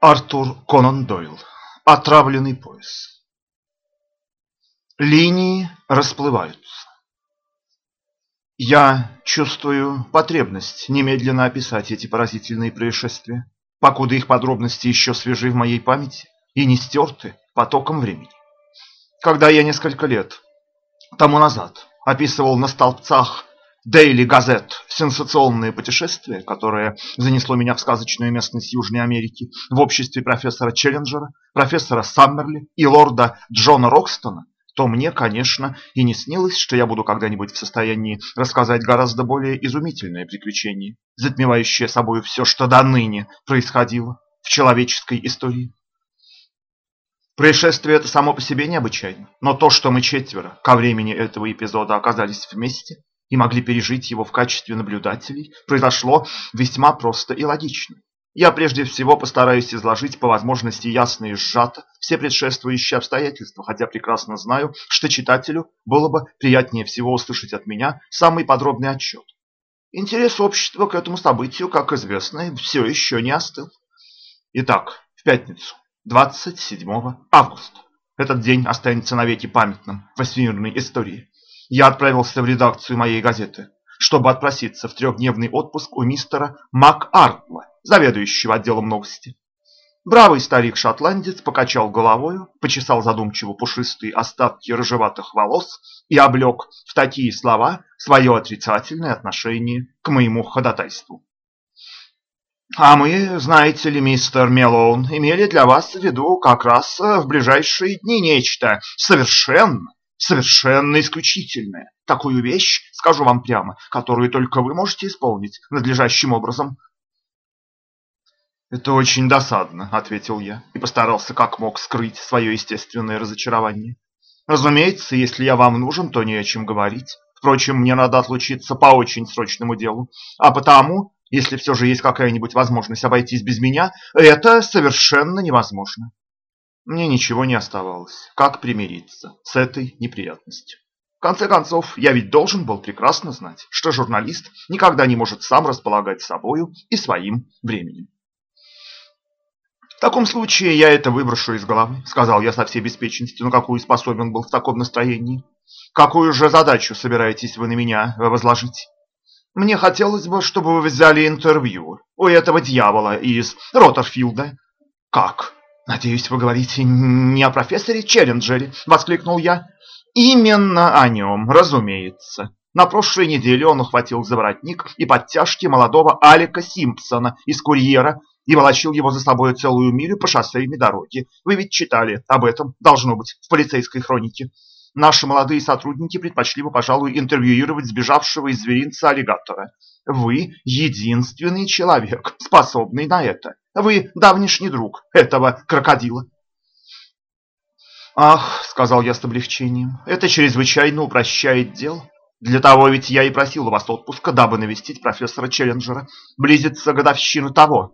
Артур Конан Дойл. Отравленный пояс. Линии расплываются. Я чувствую потребность немедленно описать эти поразительные происшествия, покуда их подробности еще свежи в моей памяти и не стерты потоком времени. Когда я несколько лет тому назад описывал на столбцах Daily Gazette «Сенсационное путешествие», которое занесло меня в сказочную местность Южной Америки в обществе профессора Челленджера, профессора Саммерли и лорда Джона Рокстона, то мне, конечно, и не снилось, что я буду когда-нибудь в состоянии рассказать гораздо более изумительное приключение, затмевающее собой все, что до ныне происходило в человеческой истории. Происшествие это само по себе необычайно, но то, что мы четверо ко времени этого эпизода оказались вместе, и могли пережить его в качестве наблюдателей, произошло весьма просто и логично. Я прежде всего постараюсь изложить по возможности ясно и сжато все предшествующие обстоятельства, хотя прекрасно знаю, что читателю было бы приятнее всего услышать от меня самый подробный отчет. Интерес общества к этому событию, как известно, все еще не остыл. Итак, в пятницу, 27 августа. Этот день останется навеки памятным в всемирной истории я отправился в редакцию моей газеты, чтобы отпроситься в трехдневный отпуск у мистера МакАртла, заведующего отделом новости. Бравый старик-шотландец покачал головою, почесал задумчиво пушистые остатки рыжеватых волос и облег в такие слова свое отрицательное отношение к моему ходатайству. «А мы, знаете ли, мистер Мелоун, имели для вас в виду как раз в ближайшие дни нечто совершенно, совершенно исключительная. Такую вещь, скажу вам прямо, которую только вы можете исполнить надлежащим образом. «Это очень досадно», — ответил я и постарался как мог скрыть свое естественное разочарование. «Разумеется, если я вам нужен, то не о чем говорить. Впрочем, мне надо отлучиться по очень срочному делу. А потому, если все же есть какая-нибудь возможность обойтись без меня, это совершенно невозможно. Мне ничего не оставалось, как примириться с этой неприятностью. В конце концов, я ведь должен был прекрасно знать, что журналист никогда не может сам располагать собою и своим временем. В таком случае я это выброшу из головы, сказал я со всей беспечностью, на какую способен был в таком настроении. Какую же задачу собираетесь вы на меня возложить? Мне хотелось бы, чтобы вы взяли интервью у этого дьявола из Роттерфилда. Как? «Надеюсь, вы говорите не о профессоре Челленджере?» – воскликнул я. «Именно о нем, разумеется». На прошлой неделе он ухватил за воротник и подтяжки молодого Алика Симпсона из «Курьера» и волочил его за собой целую милю по шоссейной дороге. Вы ведь читали об этом, должно быть, в полицейской хронике. Наши молодые сотрудники предпочли бы, пожалуй, интервьюировать сбежавшего из зверинца аллигатора. Вы единственный человек, способный на это. Вы давнишний друг этого крокодила. «Ах», — сказал я с облегчением, — «это чрезвычайно упрощает дело. Для того ведь я и просил у вас отпуска, дабы навестить профессора Челленджера. Близится годовщина того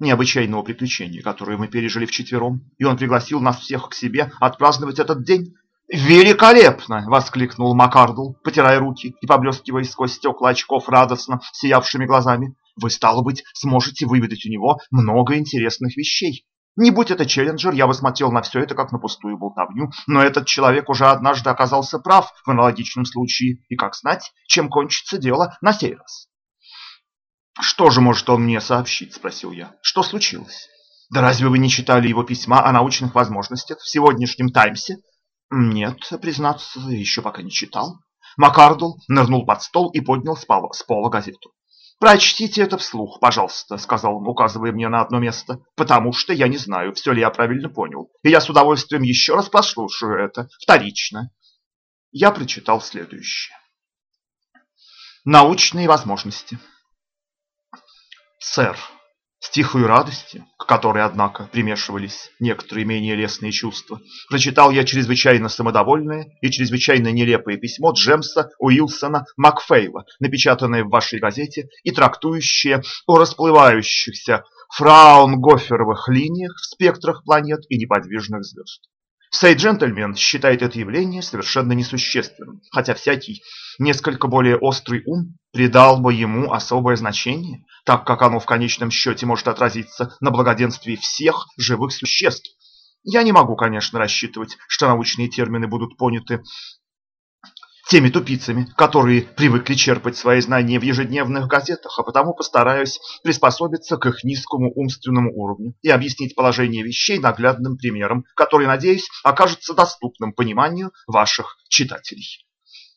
необычайного приключения, которое мы пережили вчетвером, и он пригласил нас всех к себе отпраздновать этот день. «Великолепно!» — воскликнул Маккардл, потирая руки и поблескивая сквозь стекла очков радостно сиявшими глазами. «Вы, стало быть, сможете выведать у него много интересных вещей. Не будь это Челленджер, я бы смотрел на все это как на пустую болтовню, но этот человек уже однажды оказался прав в аналогичном случае, и как знать, чем кончится дело на сей раз». «Что же может он мне сообщить?» – спросил я. «Что случилось?» «Да разве вы не читали его письма о научных возможностях в сегодняшнем «Таймсе»?» «Нет, признаться, еще пока не читал». Маккардл нырнул под стол и поднял с пола, с пола газету. «Прочтите это вслух, пожалуйста», — сказал он, указывая мне на одно место, «потому что я не знаю, все ли я правильно понял, и я с удовольствием еще раз послушаю это, вторично». Я прочитал следующее. Научные возможности. Сэр, с тихой радостью, к которой, однако, примешивались некоторые менее лестные чувства, прочитал я чрезвычайно самодовольное и чрезвычайно нелепое письмо Джемса Уилсона Макфейла, напечатанное в вашей газете и трактующее о расплывающихся фраунгоферовых линиях в спектрах планет и неподвижных звезд. Сей джентльмен считает это явление совершенно несущественным, хотя всякий несколько более острый ум придал бы ему особое значение, так как оно в конечном счете может отразиться на благоденствии всех живых существ. Я не могу, конечно, рассчитывать, что научные термины будут поняты теми тупицами, которые привыкли черпать свои знания в ежедневных газетах, а потому постараюсь приспособиться к их низкому умственному уровню и объяснить положение вещей наглядным примером, который, надеюсь, окажется доступным пониманию ваших читателей.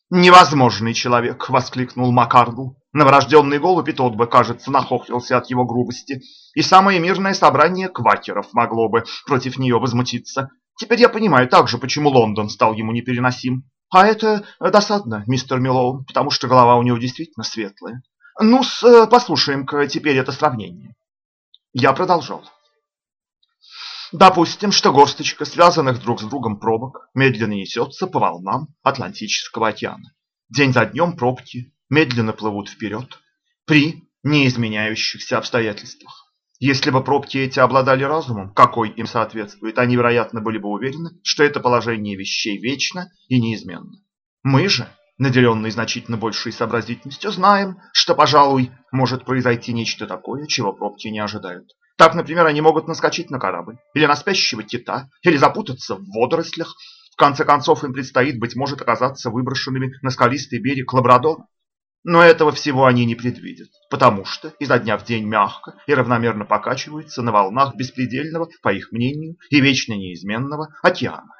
«Невозможный человек!» – воскликнул Маккардл. Новорожденный голубь и тот бы, кажется, нахохлился от его грубости. И самое мирное собрание квакеров могло бы против нее возмутиться. Теперь я понимаю также, почему Лондон стал ему непереносим. А это досадно, мистер Миллоун, потому что голова у него действительно светлая. ну э, послушаем-ка теперь это сравнение. Я продолжал. Допустим, что горсточка связанных друг с другом пробок медленно несется по волнам Атлантического океана. День за днем пробки медленно плывут вперед при неизменяющихся обстоятельствах. Если бы пробки эти обладали разумом, какой им соответствует, они, вероятно, были бы уверены, что это положение вещей вечно и неизменно. Мы же, наделенные значительно большей сообразительностью, знаем, что, пожалуй, может произойти нечто такое, чего пробки не ожидают. Так, например, они могут наскочить на корабль, или на спящего кита, или запутаться в водорослях. В конце концов, им предстоит, быть может, оказаться выброшенными на скалистый берег Лабрадора. Но этого всего они не предвидят, потому что изо дня в день мягко и равномерно покачиваются на волнах беспредельного, по их мнению, и вечно неизменного океана.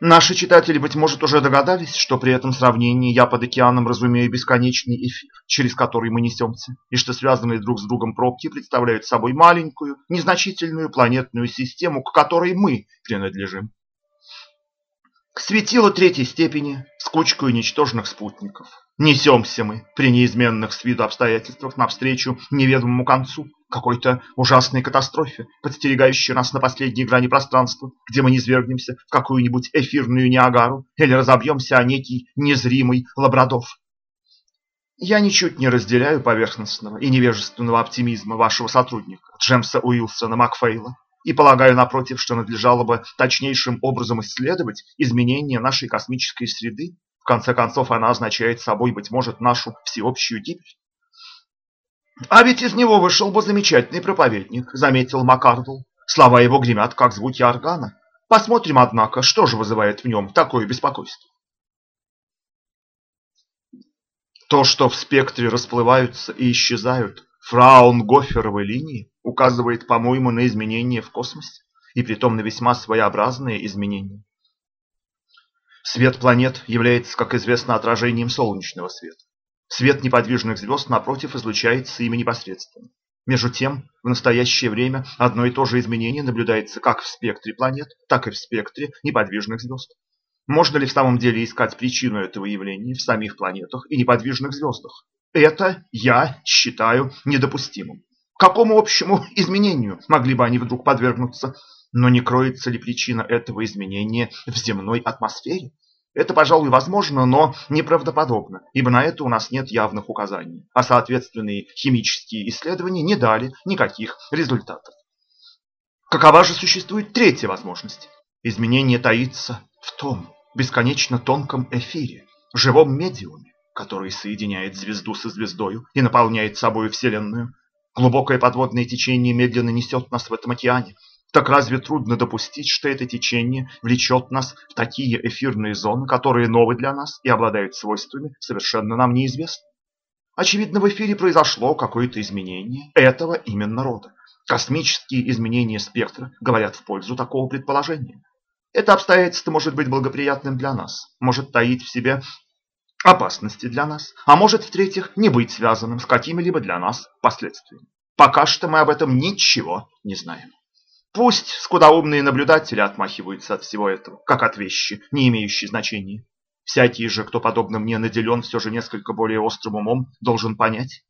Наши читатели, быть может, уже догадались, что при этом сравнении я под океаном разумею бесконечный эфир, через который мы несемся, и что связанные друг с другом пробки представляют собой маленькую, незначительную планетную систему, к которой мы принадлежим. К светилу третьей степени с кучкой ничтожных спутников. Несемся мы при неизменных с виду обстоятельствах навстречу неведомому концу, какой-то ужасной катастрофе, подстерегающей нас на последней грани пространства, где мы низвергнемся в какую-нибудь эфирную Ниагару или разобьемся о некий незримый лабрадор. Я ничуть не разделяю поверхностного и невежественного оптимизма вашего сотрудника Джемса Уилсона Макфейла и полагаю, напротив, что надлежало бы точнейшим образом исследовать изменения нашей космической среды. В конце концов, она означает собой, быть может, нашу всеобщую гибель. А ведь из него вышел бы замечательный проповедник, заметил Маккардл. Слова его гремят, как звуки органа. Посмотрим, однако, что же вызывает в нем такое беспокойство. То, что в спектре расплываются и исчезают фраунгоферовой линии, указывает, по-моему, на изменения в космосе, и притом на весьма своеобразные изменения. Свет планет является, как известно, отражением солнечного света. Свет неподвижных звезд, напротив, излучается ими непосредственно. Между тем, в настоящее время одно и то же изменение наблюдается как в спектре планет, так и в спектре неподвижных звезд. Можно ли в самом деле искать причину этого явления в самих планетах и неподвижных звездах? Это я считаю недопустимым. Какому общему изменению могли бы они вдруг подвергнуться? Но не кроется ли причина этого изменения в земной атмосфере? Это, пожалуй, возможно, но неправдоподобно, ибо на это у нас нет явных указаний, а соответственные химические исследования не дали никаких результатов. Какова же существует третья возможность? Изменение таится в том бесконечно тонком эфире, живом медиуме, который соединяет звезду со звездою и наполняет собой Вселенную. Глубокое подводное течение медленно несет нас в этом океане, так разве трудно допустить, что это течение влечет нас в такие эфирные зоны, которые новы для нас и обладают свойствами, совершенно нам неизвестны? Очевидно, в эфире произошло какое-то изменение этого именно рода. Космические изменения спектра говорят в пользу такого предположения. Это обстоятельство может быть благоприятным для нас, может таить в себе опасности для нас, а может, в-третьих, не быть связанным с какими-либо для нас последствиями. Пока что мы об этом ничего не знаем. Пусть скудоумные наблюдатели отмахиваются от всего этого, как от вещи, не имеющей значения. Всякий же, кто подобно мне наделен все же несколько более острым умом, должен понять,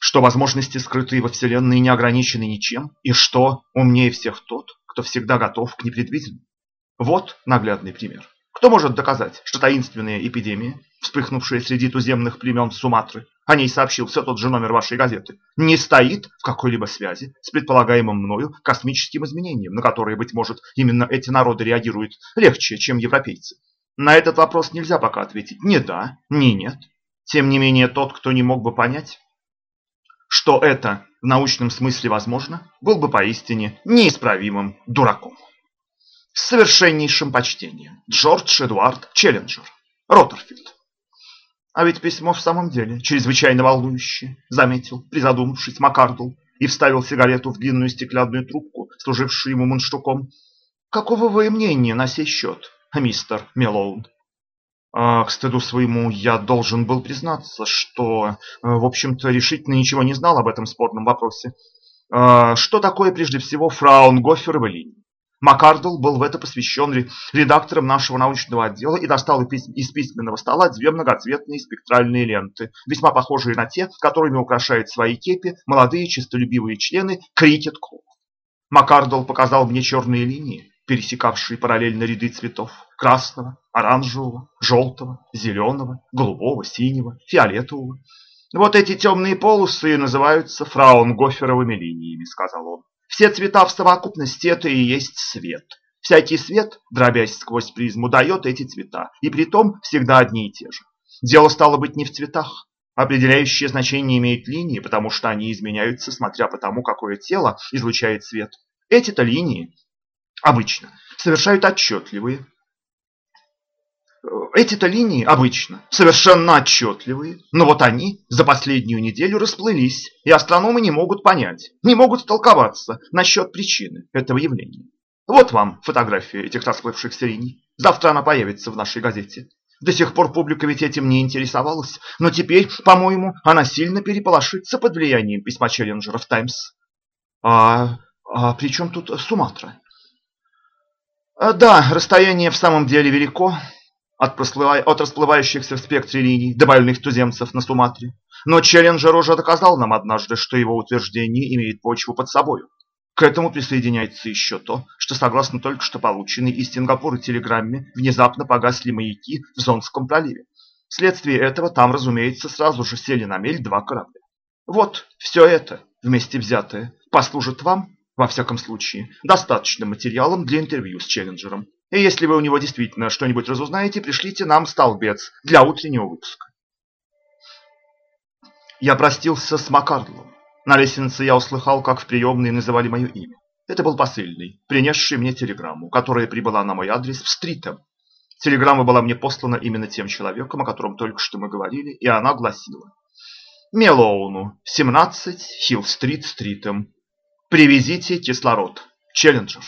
что возможности, скрытые во Вселенной, не ограничены ничем, и что умнее всех тот, кто всегда готов к непредвиденному. Вот наглядный пример. Кто может доказать, что таинственная эпидемия, вспыхнувшая среди туземных племен Суматры, о ней сообщил все тот же номер вашей газеты, не стоит в какой-либо связи с предполагаемым мною космическим изменением, на которые, быть может, именно эти народы реагируют легче, чем европейцы? На этот вопрос нельзя пока ответить ни да, ни нет. Тем не менее, тот, кто не мог бы понять, что это в научном смысле возможно, был бы поистине неисправимым дураком. С совершеннейшим почтением. Джордж Эдуард Челленджер. Роттерфилд. А ведь письмо в самом деле чрезвычайно волнующее, заметил, призадумавшись Маккардл, и вставил сигарету в длинную стеклянную трубку, служившую ему мундштуком. Какого вы мнения на сей счет, мистер Мелоун? А, к стыду своему я должен был признаться, что, э, в общем-то, решительно ничего не знал об этом спорном вопросе. А, что такое, прежде всего, фраунгоферовы линии? Маккардл был в это посвящен редактором нашего научного отдела и достал из письменного стола две многоцветные спектральные ленты, весьма похожие на те, которыми украшают свои кепи молодые честолюбивые члены крикет-клубов. Маккардл показал мне черные линии, пересекавшие параллельно ряды цветов – красного, оранжевого, желтого, зеленого, голубого, синего, фиолетового. «Вот эти темные полосы называются фраунгоферовыми линиями», – сказал он. Все цвета в совокупности – это и есть свет. Всякий свет, дробясь сквозь призму, дает эти цвета, и при том всегда одни и те же. Дело стало быть не в цветах. Определяющее значение имеют линии, потому что они изменяются, смотря по тому, какое тело излучает свет. Эти-то линии обычно совершают отчетливые, эти-то линии обычно совершенно отчетливые, но вот они за последнюю неделю расплылись, и астрономы не могут понять, не могут столковаться насчет причины этого явления. Вот вам фотография этих расплывшихся линий. Завтра она появится в нашей газете. До сих пор публика ведь этим не интересовалась, но теперь, по-моему, она сильно переполошится под влиянием письма Челленджера в «Таймс». А, а при чем тут Суматра? А, да, расстояние в самом деле велико, от, от расплывающихся в спектре линий до больных туземцев на Суматре. Но Челленджер уже доказал нам однажды, что его утверждение имеет почву под собою. К этому присоединяется еще то, что согласно только что полученной из Сингапура телеграмме, внезапно погасли маяки в Зонском проливе. Вследствие этого там, разумеется, сразу же сели на мель два корабля. Вот все это, вместе взятое, послужит вам, во всяком случае, достаточным материалом для интервью с Челленджером. Если вы у него действительно что-нибудь разузнаете, пришлите нам столбец для утреннего выпуска. Я простился с Маккардлом. На лестнице я услыхал, как в приемной называли мое имя. Это был посыльный, принесший мне телеграмму, которая прибыла на мой адрес в Стритом. Телеграмма была мне послана именно тем человеком, о котором только что мы говорили, и она гласила. Мелоуну, 17, Хилл-стрит, Стритом. Привезите кислород. Челленджер.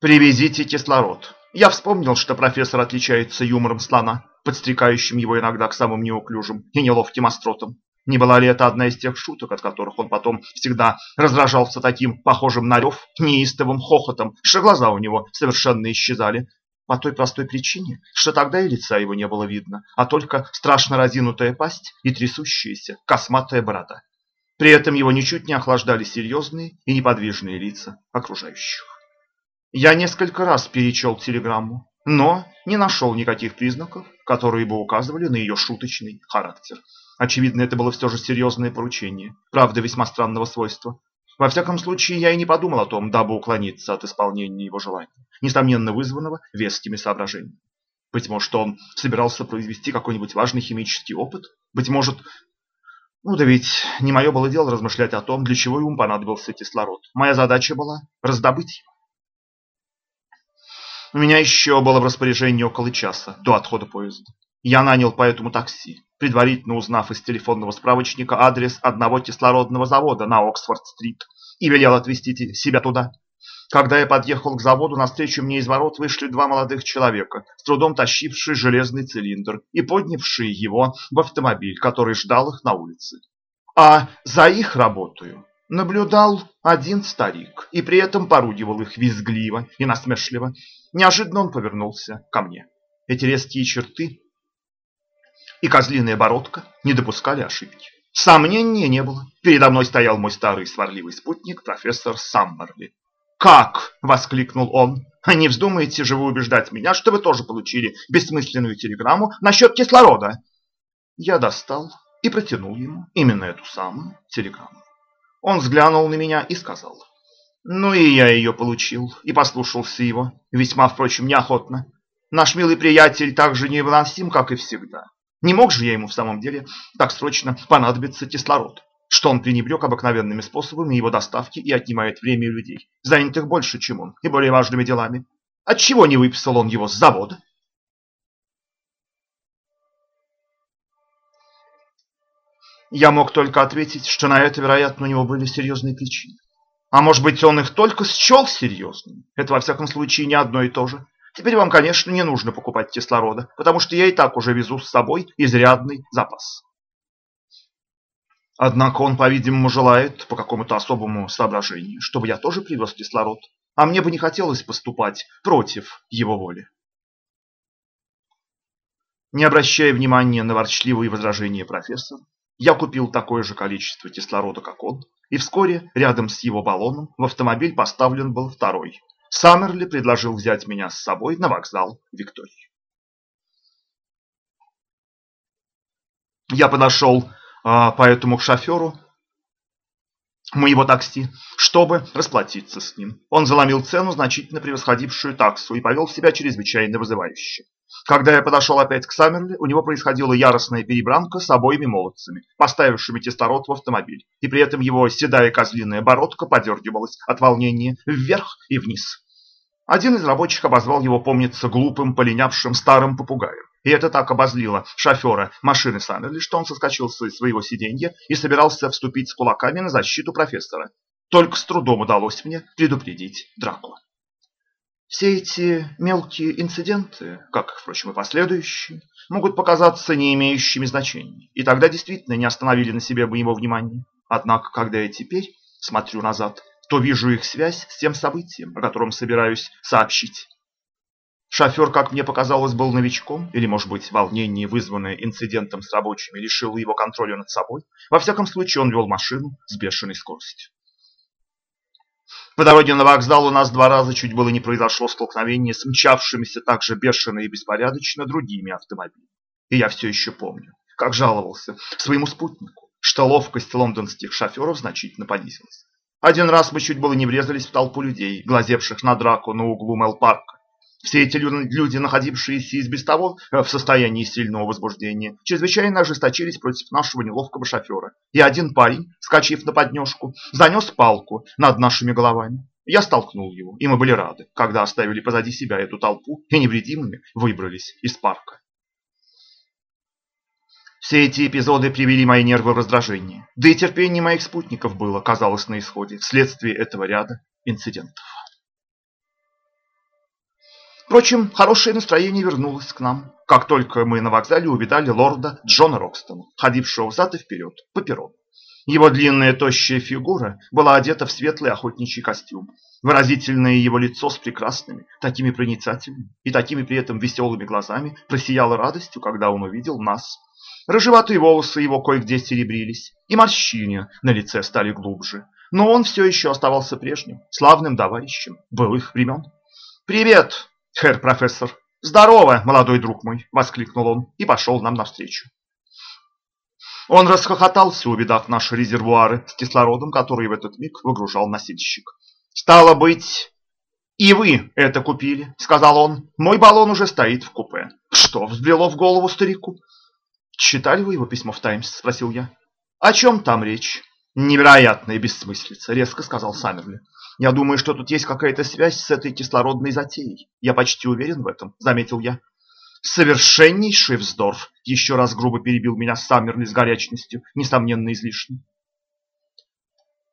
Привезите кислород. Я вспомнил, что профессор отличается юмором слона, подстрекающим его иногда к самым неуклюжим и неловким остротам. Не была ли это одна из тех шуток, от которых он потом всегда раздражался таким, похожим на рев, неистовым хохотом, что глаза у него совершенно исчезали? По той простой причине, что тогда и лица его не было видно, а только страшно разинутая пасть и трясущаяся косматая борода. При этом его ничуть не охлаждали серьезные и неподвижные лица окружающих. Я несколько раз перечел телеграмму, но не нашел никаких признаков, которые бы указывали на ее шуточный характер. Очевидно, это было все же серьезное поручение, правда весьма странного свойства. Во всяком случае, я и не подумал о том, дабы уклониться от исполнения его желания, несомненно вызванного вескими соображениями. Быть может, он собирался произвести какой-нибудь важный химический опыт? Быть может... Ну да ведь не мое было дело размышлять о том, для чего ему понадобился кислород. Моя задача была раздобыть. У меня еще было в распоряжении около часа до отхода поезда. Я нанял поэтому такси, предварительно узнав из телефонного справочника адрес одного кислородного завода на Оксфорд-стрит и велел отвезти себя туда. Когда я подъехал к заводу, навстречу мне из ворот вышли два молодых человека, с трудом тащившие железный цилиндр и поднявшие его в автомобиль, который ждал их на улице. А за их работою наблюдал один старик и при этом поругивал их визгливо и насмешливо. Неожиданно он повернулся ко мне. Эти резкие черты и козлиная бородка не допускали ошибки. Сомнения не было. Передо мной стоял мой старый сварливый спутник, профессор Саммерли. «Как?» – воскликнул он. «Не вздумаете же вы убеждать меня, что вы тоже получили бессмысленную телеграмму насчет кислорода?» Я достал и протянул ему именно эту самую телеграмму. Он взглянул на меня и сказал, ну и я ее получил и послушался его, весьма, впрочем, неохотно. Наш милый приятель так же невыносим, как и всегда. Не мог же я ему в самом деле так срочно понадобиться кислород, что он пренебрег обыкновенными способами его доставки и отнимает время людей, занятых больше, чем он, и более важными делами. Отчего не выписал он его с завода? Я мог только ответить, что на это, вероятно, у него были серьезные причины. А может быть, он их только счел серьезными? Это, во всяком случае, не одно и то же. Теперь вам, конечно, не нужно покупать кислорода, потому что я и так уже везу с собой изрядный запас. Однако он, по-видимому, желает, по какому-то особому соображению, чтобы я тоже привез кислород, а мне бы не хотелось поступать против его воли. Не обращая внимания на ворчливые возражения профессора, я купил такое же количество кислорода, как он, и вскоре рядом с его баллоном в автомобиль поставлен был второй. Саммерли предложил взять меня с собой на вокзал Виктории. Я подошел а, поэтому к шоферу моего такси, чтобы расплатиться с ним. Он заломил цену, значительно превосходившую таксу, и повел себя чрезвычайно вызывающе. Когда я подошел опять к Саммерли, у него происходила яростная перебранка с обоими молодцами, поставившими кислород в автомобиль, и при этом его седая козлиная бородка подергивалась от волнения вверх и вниз. Один из рабочих обозвал его, помнится, глупым, полинявшим старым попугаем. И это так обозлило шофера машины Саммерли, что он соскочил с своего сиденья и собирался вступить с кулаками на защиту профессора. Только с трудом удалось мне предупредить драку. Все эти мелкие инциденты, как, впрочем, и последующие, могут показаться не имеющими значения, и тогда действительно не остановили на себе моего внимания. Однако, когда я теперь смотрю назад, то вижу их связь с тем событием, о котором собираюсь сообщить. Шофер, как мне показалось, был новичком, или, может быть, волнение, вызванное инцидентом с рабочими, лишило его контроля над собой. Во всяком случае, он вел машину с бешеной скоростью. По дороге на вокзал у нас два раза чуть было не произошло столкновение с мчавшимися так же бешено и беспорядочно другими автомобилями. И я все еще помню, как жаловался своему спутнику, что ловкость лондонских шоферов значительно понизилась. Один раз мы чуть было не врезались в толпу людей, глазевших на драку на углу Мэл-парка. Все эти люди, находившиеся и без того э, в состоянии сильного возбуждения, чрезвычайно ожесточились против нашего неловкого шофера. И один парень, скачив на подножку, занес палку над нашими головами. Я столкнул его, и мы были рады, когда оставили позади себя эту толпу и невредимыми выбрались из парка. Все эти эпизоды привели мои нервы в раздражение. Да и терпение моих спутников было, казалось, на исходе, вследствие этого ряда инцидентов. Впрочем, хорошее настроение вернулось к нам, как только мы на вокзале увидали лорда Джона Рокстона, ходившего взад и вперед по перрону. Его длинная тощая фигура была одета в светлый охотничий костюм. Выразительное его лицо с прекрасными, такими проницательными и такими при этом веселыми глазами просияло радостью, когда он увидел нас. Рыжеватые волосы его кое-где серебрились, и морщины на лице стали глубже. Но он все еще оставался прежним, славным товарищем былых времен. «Привет!» «Хэр, профессор!» «Здорово, молодой друг мой!» – воскликнул он и пошел нам навстречу. Он расхохотался, увидав наши резервуары с кислородом, который в этот миг выгружал носильщик. «Стало быть, и вы это купили», – сказал он. «Мой баллон уже стоит в купе». «Что?» – взбрело в голову старику. «Читали вы его письмо в «Таймс»?» – спросил я. «О чем там речь?» «Невероятная бессмыслица», – резко сказал Саммерли. Я думаю, что тут есть какая-то связь с этой кислородной затеей. Я почти уверен в этом, заметил я. Совершеннейший вздор, еще раз грубо перебил меня Саммерли с горячностью, несомненно излишней.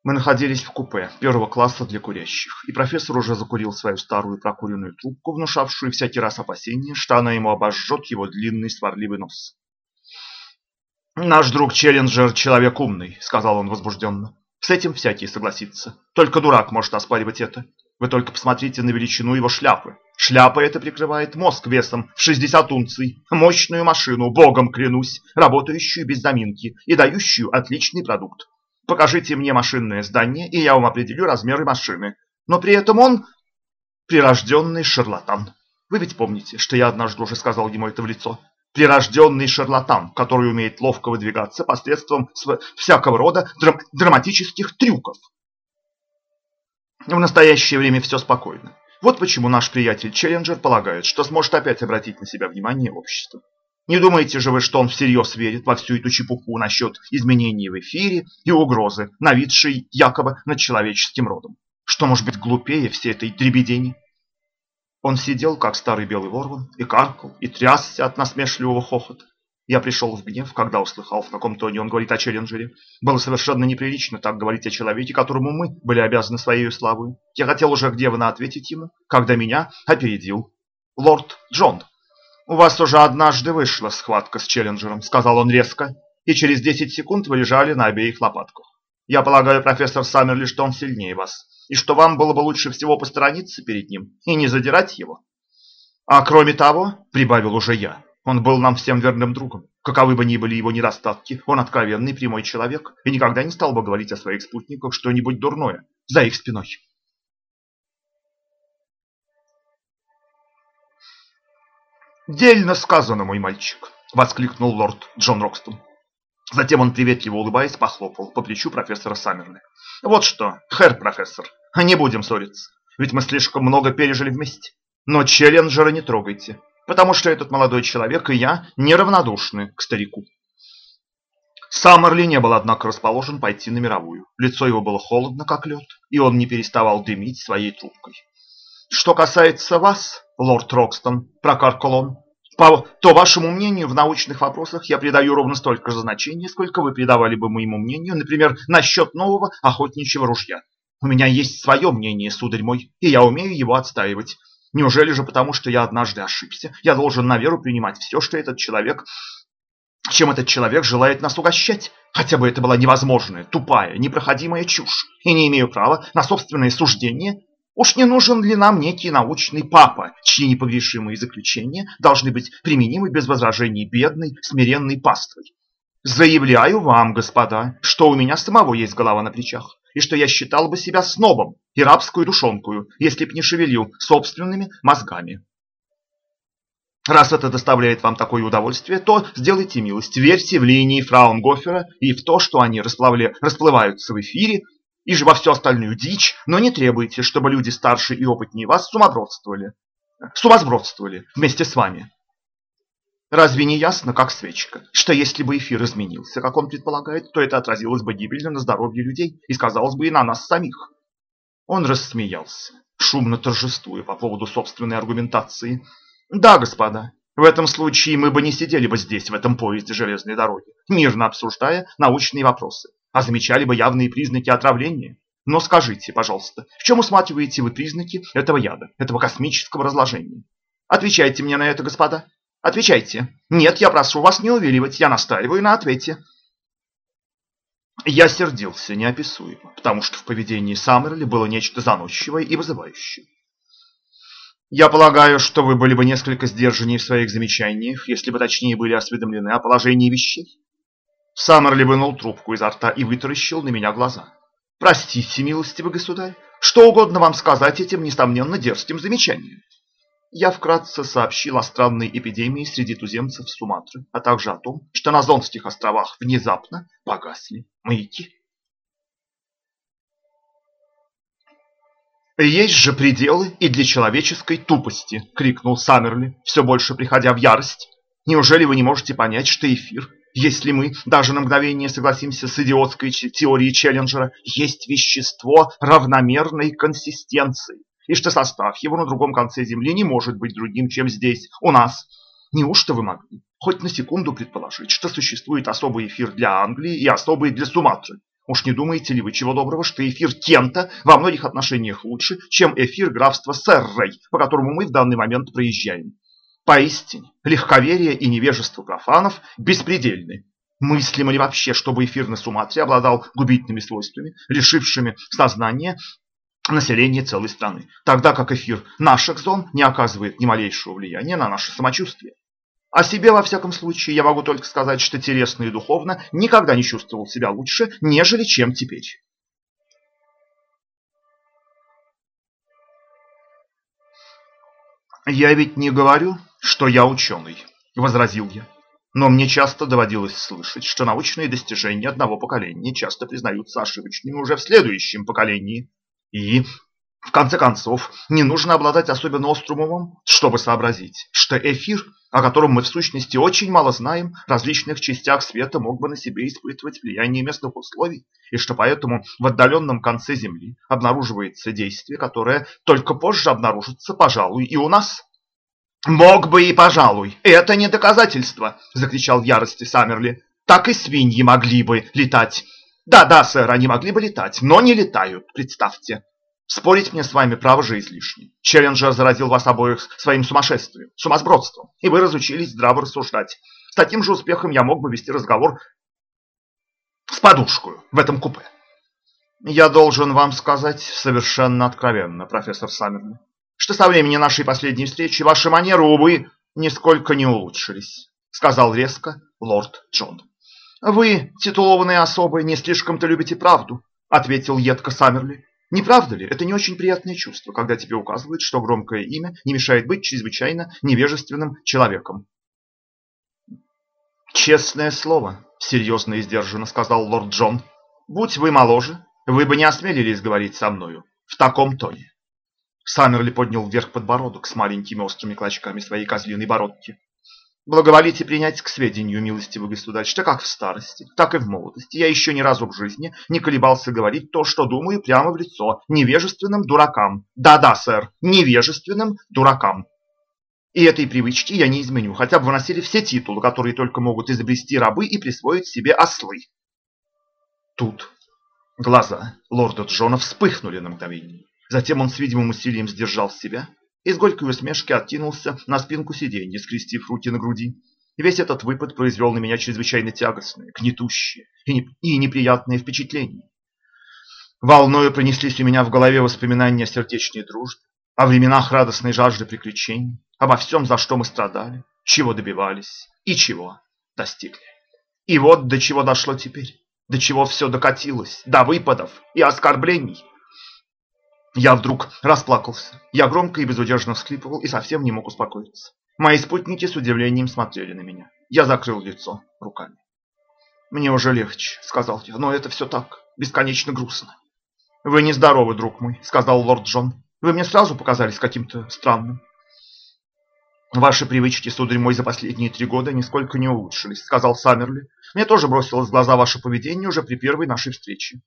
Мы находились в купе первого класса для курящих, и профессор уже закурил свою старую прокуренную трубку, внушавшую всякий раз опасение, что она ему обожжет его длинный сварливый нос. «Наш друг Челленджер – человек умный», – сказал он возбужденно. С этим всякий согласится. Только дурак может оспаривать это. Вы только посмотрите на величину его шляпы. Шляпа эта прикрывает мозг весом в 60 унций. Мощную машину, богом клянусь, работающую без заминки и дающую отличный продукт. Покажите мне машинное здание, и я вам определю размеры машины. Но при этом он прирожденный шарлатан. Вы ведь помните, что я однажды уже сказал ему это в лицо. Прирожденный шарлатан, который умеет ловко выдвигаться посредством всякого рода драм драматических трюков. В настоящее время все спокойно. Вот почему наш приятель Челленджер полагает, что сможет опять обратить на себя внимание общества. Не думаете же вы, что он всерьез верит во всю эту чепуху насчет изменений в эфире и угрозы, нависшей якобы над человеческим родом? Что может быть глупее всей этой дребедени? Он сидел, как старый белый ворон, и каркал, и трясся от насмешливого хохота. Я пришел в гнев, когда услыхал, в каком тоне он говорит о Челленджере. Было совершенно неприлично так говорить о человеке, которому мы были обязаны своей славой. Я хотел уже гневно ответить ему, когда меня опередил лорд Джон. «У вас уже однажды вышла схватка с Челленджером», — сказал он резко, «и через 10 секунд вы лежали на обеих лопатках. Я полагаю, профессор Саммерли, что он сильнее вас, и что вам было бы лучше всего посторониться перед ним и не задирать его. А кроме того, — прибавил уже я, — он был нам всем верным другом. Каковы бы ни были его недостатки, он откровенный прямой человек и никогда не стал бы говорить о своих спутниках что-нибудь дурное за их спиной. «Дельно сказано, мой мальчик!» – воскликнул лорд Джон Рокстон. Затем он, приветливо улыбаясь, похлопал по плечу профессора Саммерли. «Вот что, хэр профессор, не будем ссориться, ведь мы слишком много пережили вместе. Но Челленджера не трогайте, потому что этот молодой человек и я неравнодушны к старику». Саммерли не был, однако, расположен пойти на мировую. Лицо его было холодно, как лед, и он не переставал дымить своей трубкой. «Что касается вас, лорд Рокстон, прокаркал он, по, то вашему мнению в научных вопросах я придаю ровно столько же значения, сколько вы придавали бы моему мнению, например, насчет нового охотничьего ружья. У меня есть свое мнение, сударь мой, и я умею его отстаивать. Неужели же потому, что я однажды ошибся, я должен на веру принимать все, что этот человек, чем этот человек желает нас угощать? Хотя бы это была невозможная, тупая, непроходимая чушь, и не имею права на собственное суждение Уж не нужен ли нам некий научный папа, чьи непогрешимые заключения должны быть применимы без возражений бедной, смиренной паствой? Заявляю вам, господа, что у меня самого есть голова на плечах, и что я считал бы себя снобом и рабскую душонкую, если б не шевелил собственными мозгами. Раз это доставляет вам такое удовольствие, то сделайте милость, верьте в линии Фраунгофера и в то, что они расплываются в эфире и же во всю остальную дичь, но не требуйте, чтобы люди старше и опытнее вас сумасбродствовали. Сумасбродствовали вместе с вами. Разве не ясно, как свечка, что если бы эфир изменился, как он предполагает, то это отразилось бы гибельно на здоровье людей и сказалось бы и на нас самих? Он рассмеялся, шумно торжествуя по поводу собственной аргументации. Да, господа, в этом случае мы бы не сидели бы здесь, в этом поезде железной дороги, мирно обсуждая научные вопросы а замечали бы явные признаки отравления. Но скажите, пожалуйста, в чем усматриваете вы признаки этого яда, этого космического разложения? Отвечайте мне на это, господа. Отвечайте. Нет, я прошу вас не увиливать, я настаиваю на ответе. Я сердился неописуемо, потому что в поведении Саммерли было нечто заносчивое и вызывающее. Я полагаю, что вы были бы несколько сдержаннее в своих замечаниях, если бы точнее были осведомлены о положении вещей. Саммерли вынул трубку изо рта и вытаращил на меня глаза. «Простите, милостивый государь, что угодно вам сказать этим, несомненно, дерзким замечанием». Я вкратце сообщил о странной эпидемии среди туземцев Суматры, а также о том, что на Зонских островах внезапно погасли маяки. «Есть же пределы и для человеческой тупости!» — крикнул Саммерли, все больше приходя в ярость. «Неужели вы не можете понять, что эфир если мы даже на мгновение согласимся с идиотской теорией Челленджера, есть вещество равномерной консистенции, и что состав его на другом конце Земли не может быть другим, чем здесь, у нас. Неужто вы могли хоть на секунду предположить, что существует особый эфир для Англии и особый для Суматры? Уж не думаете ли вы чего доброго, что эфир Кента во многих отношениях лучше, чем эфир графства Серрей, по которому мы в данный момент проезжаем? Поистине, легковерие и невежество профанов беспредельны. Мыслимо ли вообще, чтобы эфир на Суматре обладал губительными свойствами, лишившими сознания населения целой страны, тогда как эфир наших зон не оказывает ни малейшего влияния на наше самочувствие? О себе, во всяком случае, я могу только сказать, что телесно и духовно никогда не чувствовал себя лучше, нежели чем теперь. Я ведь не говорю, что я ученый. возразил я. Но мне часто доводилось слышать, что научные достижения одного поколения часто признаются ошибочными уже в следующем поколении. И, в конце концов, не нужно обладать особенно острым умом, чтобы сообразить, что эфир, о котором мы в сущности очень мало знаем, в различных частях света мог бы на себе испытывать влияние местных условий, и что поэтому в отдаленном конце Земли обнаруживается действие, которое только позже обнаружится, пожалуй, и у нас. «Мог бы и пожалуй, это не доказательство!» – закричал в ярости Саммерли. «Так и свиньи могли бы летать. Да-да, сэр, они могли бы летать, но не летают, представьте. Спорить мне с вами право же излишне. Челленджер заразил вас обоих своим сумасшествием, сумасбродством, и вы разучились здраво рассуждать. С таким же успехом я мог бы вести разговор с подушкой в этом купе. Я должен вам сказать совершенно откровенно, профессор Саммерли, что со времени нашей последней встречи ваши манеры, увы, нисколько не улучшились, сказал резко лорд Джон. Вы, титулованные особы, не слишком-то любите правду, ответил едко Саммерли. Не правда ли, это не очень приятное чувство, когда тебе указывают, что громкое имя не мешает быть чрезвычайно невежественным человеком. «Честное слово», — серьезно и сдержанно сказал лорд Джон, — «будь вы моложе, вы бы не осмелились говорить со мною в таком тоне». Саммерли поднял вверх подбородок с маленькими острыми клочками своей козлиной бородки. Благоволите принять к сведению, милостивый государь, что как в старости, так и в молодости я еще ни разу в жизни не колебался говорить то, что думаю прямо в лицо невежественным дуракам. Да-да, сэр, невежественным дуракам. И этой привычки я не изменю, хотя бы выносили все титулы, которые только могут изобрести рабы и присвоить себе ослы. Тут глаза лорда Джона вспыхнули на мгновение. Затем он с видимым усилием сдержал себя и с горькой усмешки откинулся на спинку сиденья, скрестив руки на груди. Весь этот выпад произвел на меня чрезвычайно тягостное, гнетущее и, не, и неприятное впечатление. Волною пронеслись у меня в голове воспоминания о сердечной дружбе, о временах радостной жажды приключений, обо всем, за что мы страдали, чего добивались и чего достигли. И вот до чего дошло теперь, до чего все докатилось, до выпадов и оскорблений – я вдруг расплакался. Я громко и безудержно всхлипывал и совсем не мог успокоиться. Мои спутники с удивлением смотрели на меня. Я закрыл лицо руками. «Мне уже легче», — сказал я, — «но это все так, бесконечно грустно». «Вы нездоровы, друг мой», — сказал лорд Джон. «Вы мне сразу показались каким-то странным». «Ваши привычки, сударь мой, за последние три года нисколько не улучшились», — сказал Саммерли. «Мне тоже бросилось в глаза ваше поведение уже при первой нашей встрече.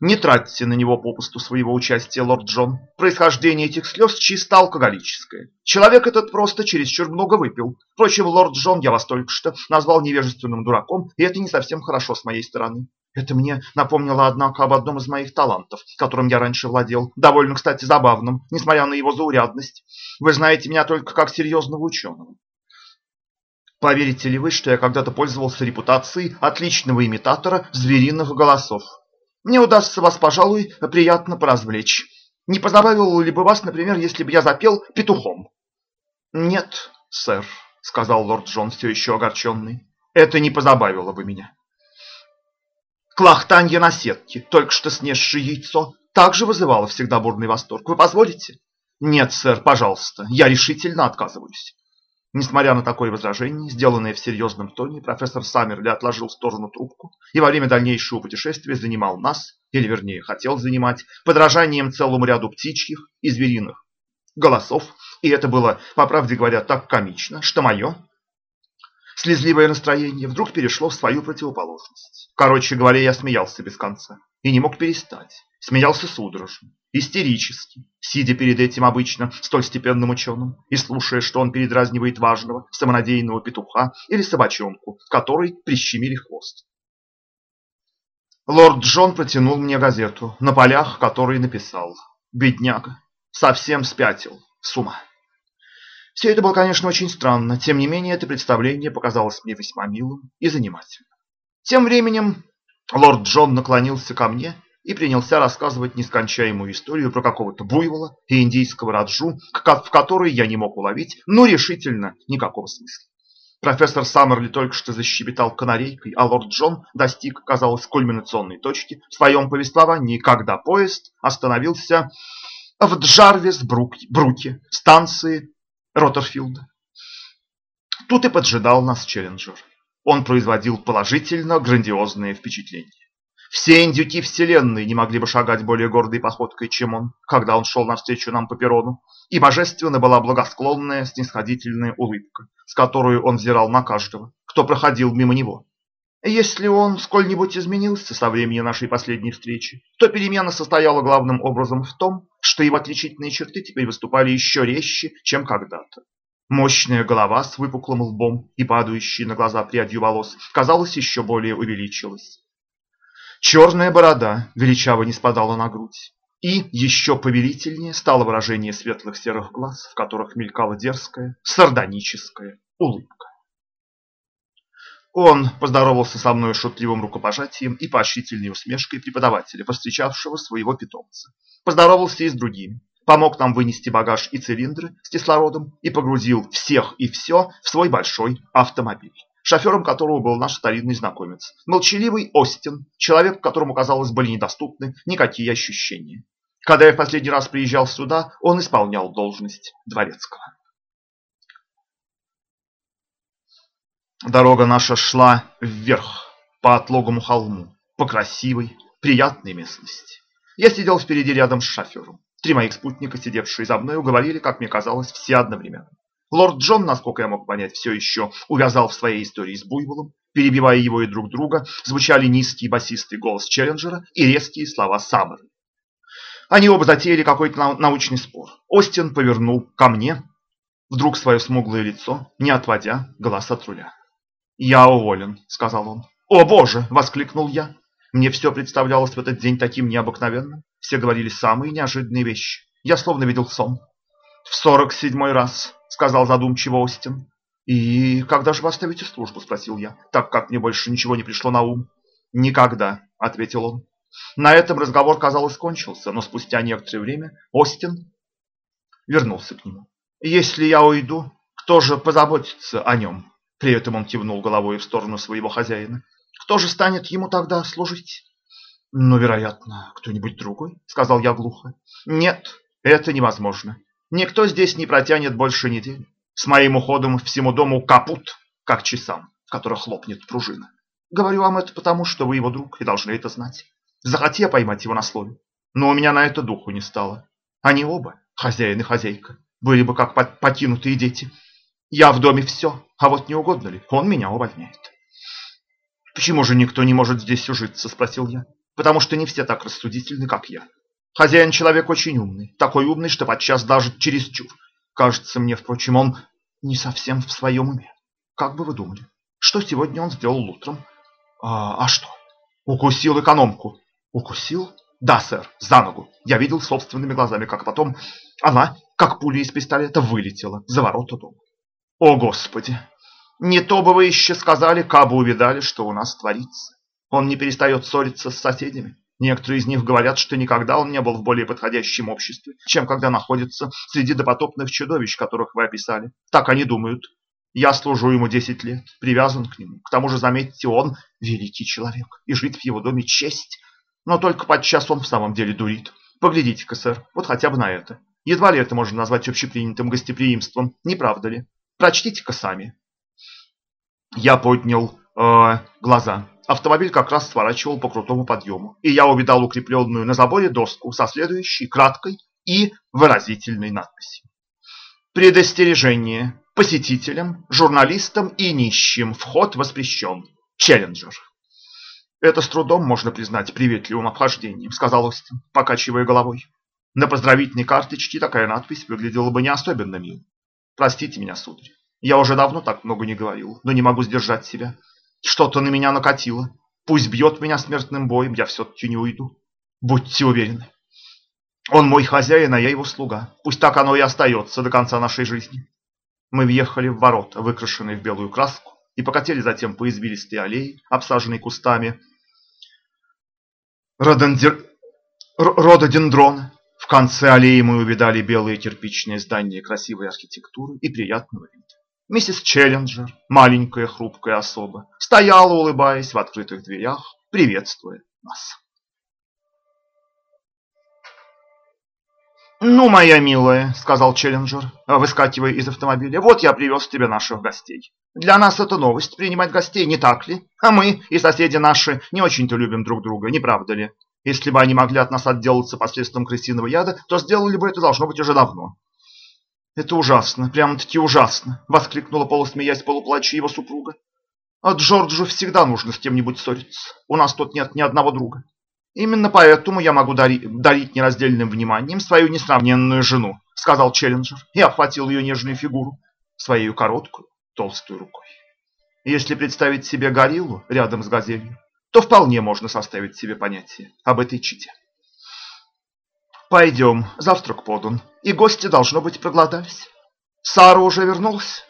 Не тратьте на него попусту своего участия, лорд Джон. Происхождение этих слез чисто алкоголическое. Человек этот просто чересчур много выпил. Впрочем, лорд Джон, я вас только что назвал невежественным дураком, и это не совсем хорошо с моей стороны. Это мне напомнило, однако, об одном из моих талантов, которым я раньше владел, довольно, кстати, забавным, несмотря на его заурядность. Вы знаете меня только как серьезного ученого. Поверите ли вы, что я когда-то пользовался репутацией отличного имитатора звериных голосов? Мне удастся вас, пожалуй, приятно поразвлечь. Не позабавило ли бы вас, например, если бы я запел петухом? Нет, сэр, сказал лорд Джон, все еще огорченный. Это не позабавило бы меня. Клахтанье на сетке, только что снесшее яйцо, также вызывало всегда бурный восторг. Вы позволите? Нет, сэр, пожалуйста, я решительно отказываюсь. Несмотря на такое возражение, сделанное в серьезном тоне, профессор Саммерли отложил в сторону трубку и во время дальнейшего путешествия занимал нас, или вернее хотел занимать, подражанием целому ряду птичьих и звериных голосов, и это было, по правде говоря, так комично, что мое Слезливое настроение вдруг перешло в свою противоположность. Короче говоря, я смеялся без конца и не мог перестать. Смеялся судорожно, истерически, сидя перед этим обычно столь степенным ученым и слушая, что он передразнивает важного самонадеянного петуха или собачонку, которой прищемили хвост. Лорд Джон протянул мне газету, на полях которой написал «Бедняга, совсем спятил, с ума». Все это было, конечно, очень странно, тем не менее это представление показалось мне весьма милым и занимательным. Тем временем лорд Джон наклонился ко мне и принялся рассказывать нескончаемую историю про какого-то буйвола и индийского раджу, в которой я не мог уловить, ну, решительно никакого смысла. Профессор Саммерли только что защебетал канарейкой, а лорд Джон достиг, казалось, кульминационной точки в своем повествовании, когда поезд остановился в Джарвис-Бруке, станции Роттерфилда. Тут и поджидал нас Челленджер. Он производил положительно грандиозные впечатления. Все индюки вселенной не могли бы шагать более гордой походкой, чем он, когда он шел навстречу нам по перрону, и божественно была благосклонная, снисходительная улыбка, с которой он взирал на каждого, кто проходил мимо него. Если он сколь-нибудь изменился со времени нашей последней встречи, то перемена состояла главным образом в том, что его отличительные черты теперь выступали еще резче, чем когда-то. Мощная голова с выпуклым лбом и падающей на глаза прядью волос, казалось, еще более увеличилась. Черная борода величаво не спадала на грудь. И еще повелительнее стало выражение светлых серых глаз, в которых мелькала дерзкая, сардоническая улыбка. Он поздоровался со мной шутливым рукопожатием и поощрительной усмешкой преподавателя, повстречавшего своего питомца. Поздоровался и с другими, помог нам вынести багаж и цилиндры с кислородом и погрузил всех и все в свой большой автомобиль шофером которого был наш старинный знакомец. Молчаливый Остин, человек, которому, казалось, были недоступны никакие ощущения. Когда я в последний раз приезжал сюда, он исполнял должность дворецкого. Дорога наша шла вверх, по отлогому холму, по красивой, приятной местности. Я сидел впереди рядом с шофером. Три моих спутника, сидевшие за мной, говорили, как мне казалось, все одновременно. Лорд Джон, насколько я мог понять, все еще увязал в своей истории с Буйволом. Перебивая его и друг друга, звучали низкий басистый голос Челленджера и резкие слова Саммера. Они оба затеяли какой-то научный спор. Остин повернул ко мне вдруг свое смуглое лицо, не отводя глаз от руля. «Я уволен», — сказал он. «О, Боже!» — воскликнул я. Мне все представлялось в этот день таким необыкновенным. Все говорили самые неожиданные вещи. Я словно видел сон. В сорок седьмой раз сказал задумчиво Остин. «И когда же вы оставите службу?» – спросил я, так как мне больше ничего не пришло на ум. «Никогда», – ответил он. На этом разговор, казалось, кончился, но спустя некоторое время Остин вернулся к нему. «Если я уйду, кто же позаботится о нем?» При этом он кивнул головой в сторону своего хозяина. «Кто же станет ему тогда служить?» «Ну, вероятно, кто-нибудь другой», — сказал я глухо. «Нет, это невозможно. Никто здесь не протянет больше недели. С моим уходом всему дому капут, как часам, в которых хлопнет пружина. Говорю вам это потому, что вы его друг и должны это знать. Захоти я поймать его на слове. Но у меня на это духу не стало. Они оба, хозяин и хозяйка, были бы как покинутые дети. Я в доме все, а вот не угодно ли, он меня увольняет. «Почему же никто не может здесь ужиться?» – спросил я. «Потому что не все так рассудительны, как я. Хозяин человек очень умный, такой умный, что подчас даже чересчур. Кажется мне, впрочем, он не совсем в своем уме. Как бы вы думали, что сегодня он сделал утром? А, а что? Укусил экономку. Укусил? Да, сэр, за ногу. Я видел собственными глазами, как потом она, как пуля из пистолета, вылетела за ворота дома. О, Господи! Не то бы вы еще сказали, кабы увидали, что у нас творится. Он не перестает ссориться с соседями. Некоторые из них говорят, что никогда он не был в более подходящем обществе, чем когда находится среди допотопных чудовищ, которых вы описали. Так они думают. Я служу ему 10 лет, привязан к нему. К тому же, заметьте, он великий человек, и жить в его доме честь. Но только подчас он в самом деле дурит. Поглядите-ка, сэр, вот хотя бы на это. Едва ли это можно назвать общепринятым гостеприимством, не правда ли? Прочтите-ка сами. Я поднял э, глаза. Автомобиль как раз сворачивал по крутому подъему, и я увидал укрепленную на заборе доску со следующей краткой и выразительной надписью. Предостережение посетителям, журналистам и нищим. Вход воспрещен. Челленджер. Это с трудом можно признать приветливым обхождением, сказал Остин, покачивая головой. На поздравительной карточке такая надпись выглядела бы не особенно мило. Простите меня, сударь. Я уже давно так много не говорил, но не могу сдержать себя. Что-то на меня накатило. Пусть бьет меня смертным боем, я все-таки не уйду. Будьте уверены. Он мой хозяин, а я его слуга. Пусть так оно и остается до конца нашей жизни. Мы въехали в ворота, выкрашенные в белую краску, и покатили затем по извилистой аллее, обсаженной кустами рододендрона. Конце аллеи мы увидали белые кирпичные здания красивой архитектуры и приятного вида. Миссис Челленджер, маленькая хрупкая особа, стояла, улыбаясь в открытых дверях, приветствуя нас. «Ну, моя милая», — сказал Челленджер, выскакивая из автомобиля, — «вот я привез тебе наших гостей. Для нас это новость принимать гостей, не так ли? А мы и соседи наши не очень-то любим друг друга, не правда ли? Если бы они могли от нас отделаться посредством крысиного яда, то сделали бы это должно быть уже давно». «Это ужасно, прямо-таки ужасно!» — воскликнула полусмеясь полуплача его супруга. «От Джорджу всегда нужно с кем-нибудь ссориться. У нас тут нет ни одного друга. Именно поэтому я могу дари дарить нераздельным вниманием свою несравненную жену, сказал Челленджер и обхватил ее нежную фигуру своей короткую, толстую рукой. Если представить себе гориллу рядом с газелью, то вполне можно составить себе понятие об этой чите. Пойдем, завтрак подан, и гости, должно быть, проголодались. Сара уже вернулась.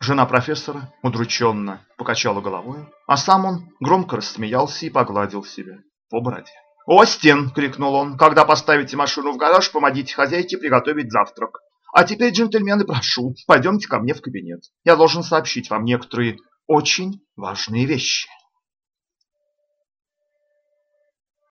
Жена профессора удрученно покачала головой, а сам он громко рассмеялся и погладил себя по бороде. «Остин!» — крикнул он. «Когда поставите машину в гараж, помогите хозяйке приготовить завтрак. А теперь, джентльмены, прошу, пойдемте ко мне в кабинет. Я должен сообщить вам некоторые очень важные вещи».